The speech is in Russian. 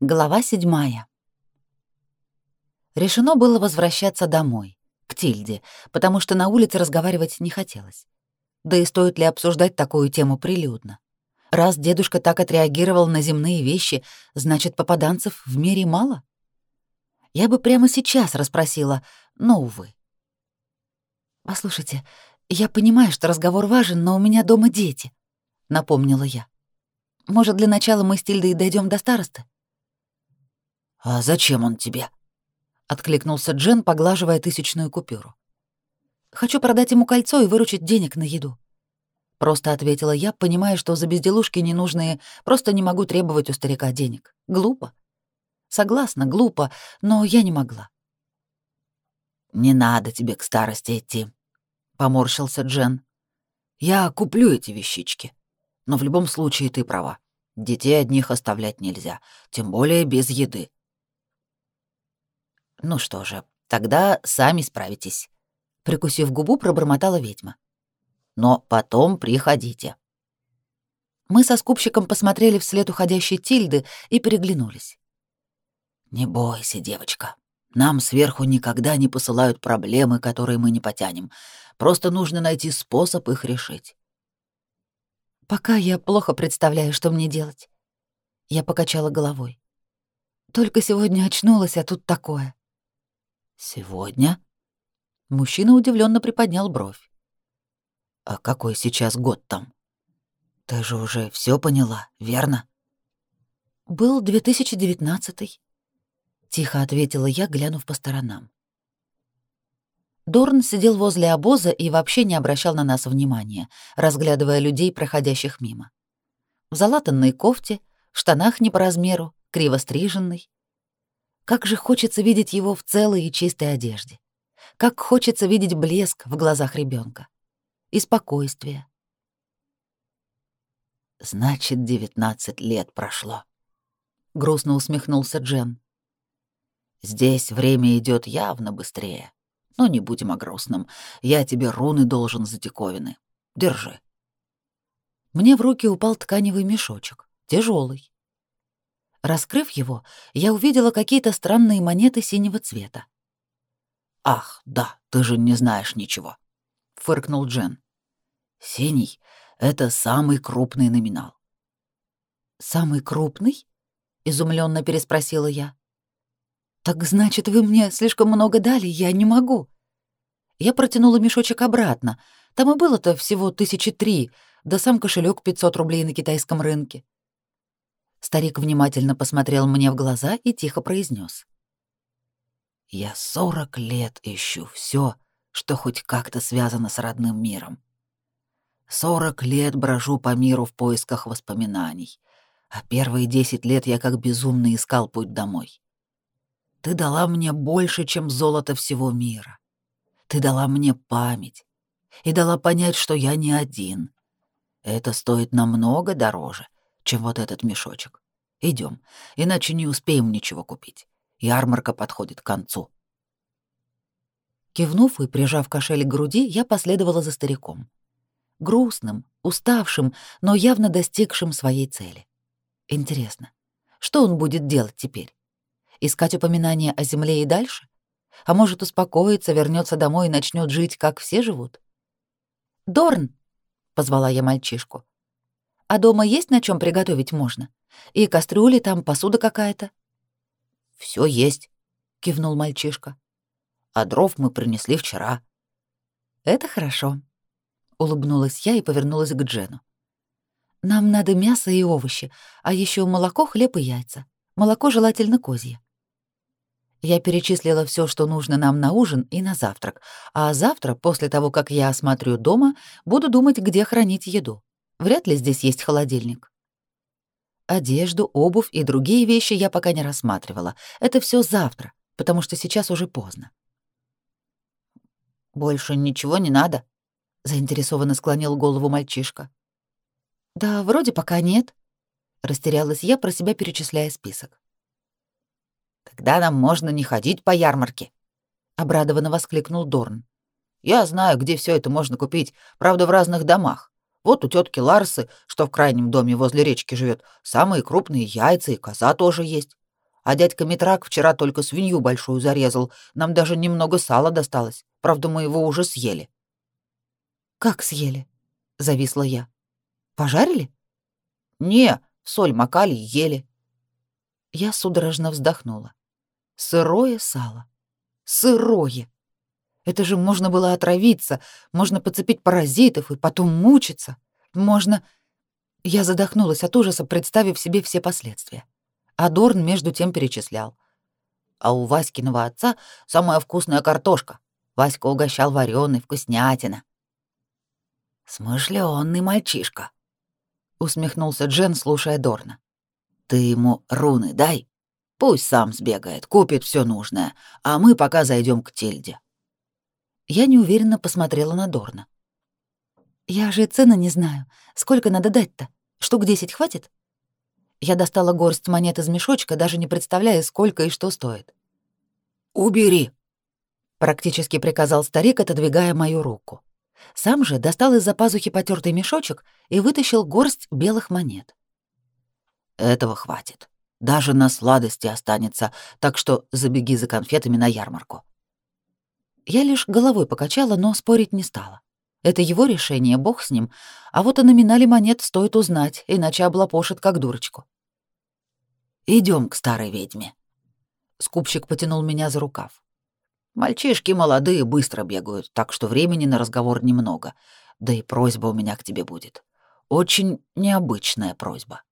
Глава седьмая. Решено было возвращаться домой, к Тильде, потому что на улице разговаривать не хотелось. Да и стоит ли обсуждать такую тему прилюдно? Раз дедушка так отреагировал на земные вещи, значит, попаданцев в мире мало? Я бы прямо сейчас расспросила, но, увы. «Послушайте, я понимаю, что разговор важен, но у меня дома дети», — напомнила я. «Может, для начала мы с Тильдой дойдем до старосты?» «А зачем он тебе?» — откликнулся Джен, поглаживая тысячную купюру. «Хочу продать ему кольцо и выручить денег на еду». Просто ответила я, понимая, что за безделушки ненужные просто не могу требовать у старика денег. Глупо. Согласна, глупо, но я не могла. «Не надо тебе к старости идти», — поморщился Джен. «Я куплю эти вещички. Но в любом случае ты права. Детей одних оставлять нельзя, тем более без еды. «Ну что же, тогда сами справитесь», — прикусив губу, пробормотала ведьма. «Но потом приходите». Мы со скупщиком посмотрели вслед уходящей Тильды и переглянулись. «Не бойся, девочка. Нам сверху никогда не посылают проблемы, которые мы не потянем. Просто нужно найти способ их решить». «Пока я плохо представляю, что мне делать». Я покачала головой. «Только сегодня очнулась, а тут такое». Сегодня? Мужчина удивленно приподнял бровь. А какой сейчас год там? Ты же уже все поняла, верно? Был 2019 тихо ответила я, глянув по сторонам. Дорн сидел возле обоза и вообще не обращал на нас внимания, разглядывая людей, проходящих мимо. В залатанной кофте, штанах не по размеру, криво стриженный, как же хочется видеть его в целой и чистой одежде. Как хочется видеть блеск в глазах ребенка И спокойствие. «Значит, девятнадцать лет прошло», — грустно усмехнулся Джен. «Здесь время идет явно быстрее. Но не будем о грустном. Я тебе руны должен за диковины. Держи». Мне в руки упал тканевый мешочек, тяжелый. Раскрыв его, я увидела какие-то странные монеты синего цвета. «Ах, да, ты же не знаешь ничего», — фыркнул Джен. «Синий — это самый крупный номинал». «Самый крупный?» — изумленно переспросила я. «Так значит, вы мне слишком много дали, я не могу». Я протянула мешочек обратно. Там и было-то всего тысячи три, да сам кошелек 500 рублей на китайском рынке. Старик внимательно посмотрел мне в глаза и тихо произнес: «Я сорок лет ищу все, что хоть как-то связано с родным миром. Сорок лет брожу по миру в поисках воспоминаний, а первые десять лет я как безумный искал путь домой. Ты дала мне больше, чем золото всего мира. Ты дала мне память и дала понять, что я не один. Это стоит намного дороже, чем вот этот мешочек. Идем, иначе не успеем ничего купить. Ярмарка подходит к концу. Кивнув и прижав кошель к груди, я последовала за стариком. Грустным, уставшим, но явно достигшим своей цели. Интересно, что он будет делать теперь? Искать упоминания о земле и дальше? А может, успокоиться, вернется домой и начнет жить, как все живут? «Дорн!» — позвала я мальчишку. А дома есть на чем приготовить можно? И кастрюли там, посуда какая-то?» Все есть», — кивнул мальчишка. «А дров мы принесли вчера». «Это хорошо», — улыбнулась я и повернулась к Джену. «Нам надо мясо и овощи, а еще молоко, хлеб и яйца. Молоко желательно козье». Я перечислила все, что нужно нам на ужин и на завтрак, а завтра, после того, как я осмотрю дома, буду думать, где хранить еду. Вряд ли здесь есть холодильник. Одежду, обувь и другие вещи я пока не рассматривала. Это все завтра, потому что сейчас уже поздно. «Больше ничего не надо?» — заинтересованно склонил голову мальчишка. «Да, вроде пока нет», — растерялась я, про себя перечисляя список. «Тогда нам можно не ходить по ярмарке», — обрадованно воскликнул Дорн. «Я знаю, где все это можно купить, правда, в разных домах. Вот у тетки Ларсы, что в крайнем доме возле речки живет, самые крупные яйца и коза тоже есть. А дядька Митрак вчера только свинью большую зарезал. Нам даже немного сала досталось. Правда, мы его уже съели. Как съели? зависла я. Пожарили? Не, соль макали и ели. Я судорожно вздохнула. Сырое сало. Сырое. Это же можно было отравиться, можно подцепить паразитов и потом мучиться. Можно... Я задохнулась от ужаса, представив себе все последствия. А Дорн между тем перечислял. А у Васькиного отца самая вкусная картошка. Васька угощал вареной, вкуснятина. «Смышлёный мальчишка», — усмехнулся Джен, слушая Дорна. «Ты ему руны дай. Пусть сам сбегает, купит все нужное, а мы пока зайдем к Тильде». Я неуверенно посмотрела на Дорна. «Я же цены не знаю. Сколько надо дать-то? Штук десять хватит?» Я достала горсть монет из мешочка, даже не представляя, сколько и что стоит. «Убери!» — практически приказал старик, отодвигая мою руку. Сам же достал из-за пазухи потертый мешочек и вытащил горсть белых монет. «Этого хватит. Даже на сладости останется, так что забеги за конфетами на ярмарку». Я лишь головой покачала, но спорить не стала. Это его решение, бог с ним, а вот о номинале монет стоит узнать, иначе облапошит как дурочку. Идем к старой ведьме. Скупщик потянул меня за рукав. Мальчишки молодые быстро бегают, так что времени на разговор немного. Да и просьба у меня к тебе будет. Очень необычная просьба.